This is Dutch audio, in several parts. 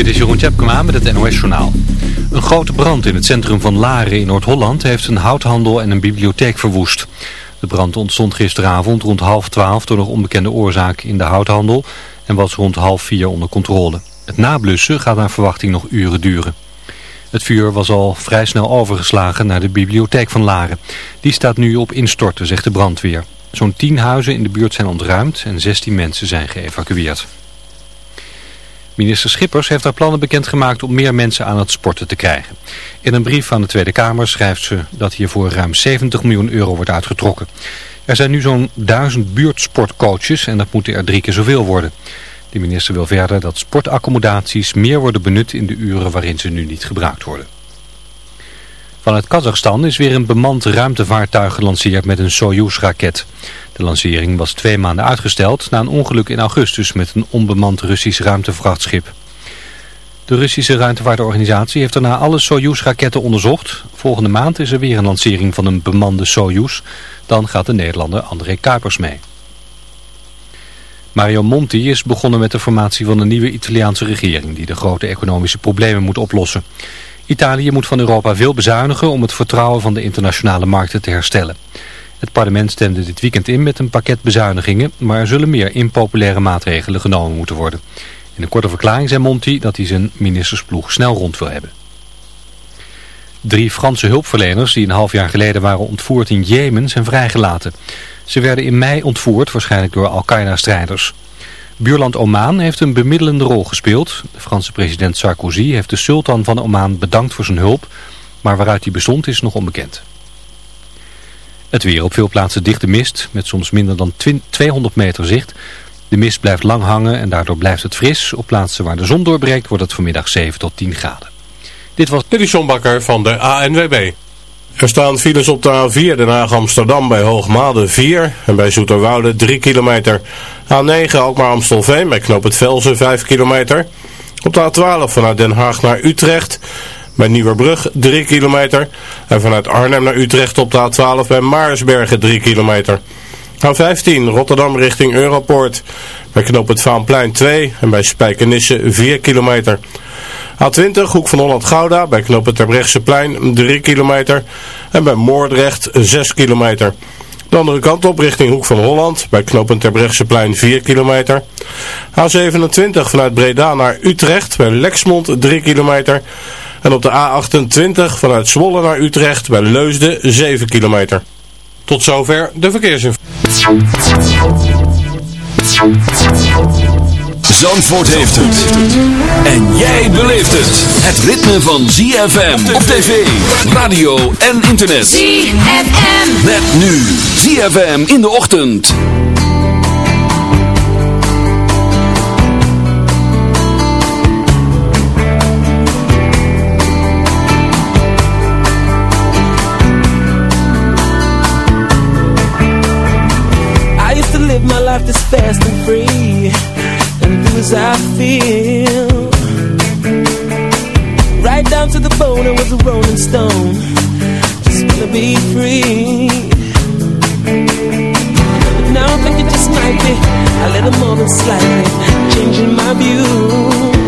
Dit is Jeroen Tjepkema met het NOS Journaal. Een grote brand in het centrum van Laren in Noord-Holland heeft een houthandel en een bibliotheek verwoest. De brand ontstond gisteravond rond half twaalf door nog onbekende oorzaak in de houthandel en was rond half vier onder controle. Het nablussen gaat naar verwachting nog uren duren. Het vuur was al vrij snel overgeslagen naar de bibliotheek van Laren. Die staat nu op instorten, zegt de brandweer. Zo'n tien huizen in de buurt zijn ontruimd en 16 mensen zijn geëvacueerd. Minister Schippers heeft haar plannen bekendgemaakt om meer mensen aan het sporten te krijgen. In een brief aan de Tweede Kamer schrijft ze dat hiervoor ruim 70 miljoen euro wordt uitgetrokken. Er zijn nu zo'n duizend buurtsportcoaches en dat moeten er drie keer zoveel worden. De minister wil verder dat sportaccommodaties meer worden benut in de uren waarin ze nu niet gebruikt worden. Vanuit Kazachstan is weer een bemand ruimtevaartuig gelanceerd met een Soyuz-raket. De lancering was twee maanden uitgesteld na een ongeluk in augustus met een onbemand Russisch ruimtevrachtschip. De Russische ruimtevaartorganisatie heeft daarna alle Soyuz-raketten onderzocht. Volgende maand is er weer een lancering van een bemande Soyuz. Dan gaat de Nederlander André Kuipers mee. Mario Monti is begonnen met de formatie van een nieuwe Italiaanse regering die de grote economische problemen moet oplossen. Italië moet van Europa veel bezuinigen om het vertrouwen van de internationale markten te herstellen. Het parlement stemde dit weekend in met een pakket bezuinigingen, maar er zullen meer impopulaire maatregelen genomen moeten worden. In een korte verklaring zei Monti dat hij zijn ministersploeg snel rond wil hebben. Drie Franse hulpverleners die een half jaar geleden waren ontvoerd in Jemen zijn vrijgelaten. Ze werden in mei ontvoerd, waarschijnlijk door Al-Qaeda-strijders. Buurland Oman heeft een bemiddelende rol gespeeld. De Franse president Sarkozy heeft de sultan van Oman bedankt voor zijn hulp, maar waaruit die bestond is nog onbekend. Het weer op veel plaatsen dichte mist, met soms minder dan 200 meter zicht. De mist blijft lang hangen en daardoor blijft het fris. Op plaatsen waar de zon doorbreekt wordt het vanmiddag 7 tot 10 graden. Dit was Dit Bakker van de ANWB. Er staan files op de A4 Den Haag Amsterdam bij Hoogmade 4 en bij Zoeterwoude 3 kilometer. A9 Alkmaar Amstelveen bij Knoop het Velzen 5 kilometer. Op de A12 vanuit Den Haag naar Utrecht bij Nieuwerbrug 3 kilometer. En vanuit Arnhem naar Utrecht op de A12 bij Maarsbergen 3 kilometer. A15 Rotterdam richting Europoort. Bij Knoop het Vaanplein 2 en bij Spijkenisse 4 kilometer. A20, Hoek van Holland-Gouda, bij knooppunt Terbrechtseplein 3 kilometer. En bij Moordrecht 6 kilometer. De andere kant op richting Hoek van Holland, bij knooppunt Terbrechtseplein 4 kilometer. A27 vanuit Breda naar Utrecht, bij Lexmond 3 kilometer. En op de A28 vanuit Zwolle naar Utrecht, bij Leusden 7 kilometer. Tot zover de verkeersinformatie. Zandvoort heeft het. En jij beleeft het. Het ritme van ZFM op tv, radio en internet. ZFM. Met nu ZFM in de ochtend. I used to live my life this fast and free. As I feel. Right down to the bone I was a rolling stone. Just wanna be free. But now I think it just might be A little more than slightly Changing my views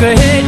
कहे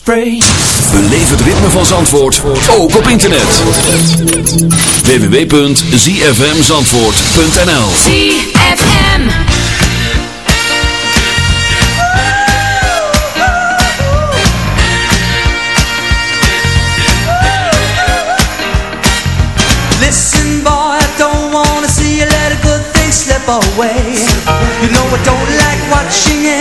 afraid. Beleef het ritme van Zandvoort ook op internet. www.zfmzandvoort.nl ZFM Listen boy, I don't wanna see you let a good thing slip away. You know I don't like watching it.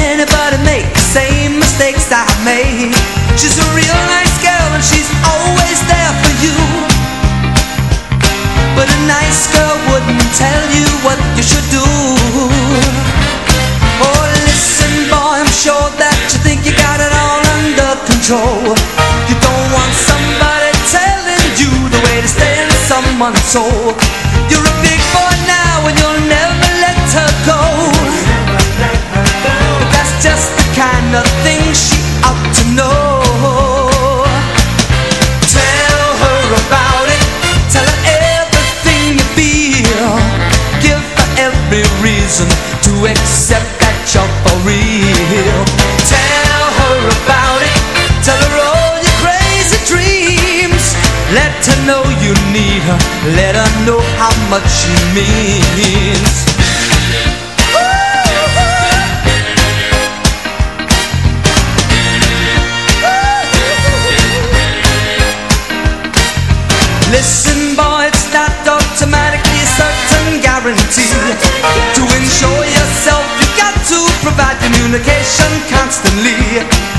months old. You're a big boy now and you'll never let her go. That's just the kind of thing her, let her know how much she means. Listen, boy, it's not automatically a certain guarantee. To ensure yourself, you got to provide communication constantly.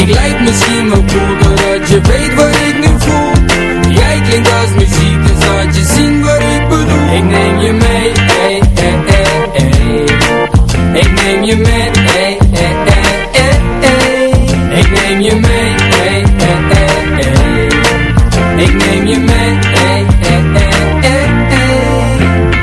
ik lijk misschien wel cool Doordat je weet wat ik nu voel Jij klinkt als muziek Dus laat je zien wat ik bedoel Ik neem je mee, ey, ey, ey, ey. Ik neem je mee, ey. Ik neem je mee, ey, ey, ey, ey. Ik neem je mee, ey, ey, ey, ey, ey.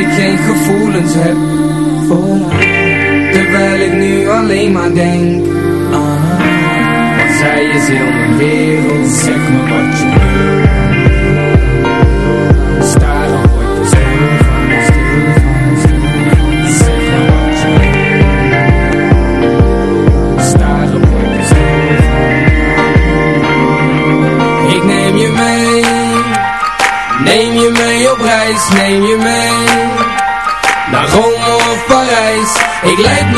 ik geen gevoelens heb haar. Terwijl ik nu alleen maar denk haar Want zij is heel mijn wereld. Zeg me wat je wil. Sta word je stil van, stil van, stil van Zeg me wat je wil. Sta dan word je stil van Ik neem je mee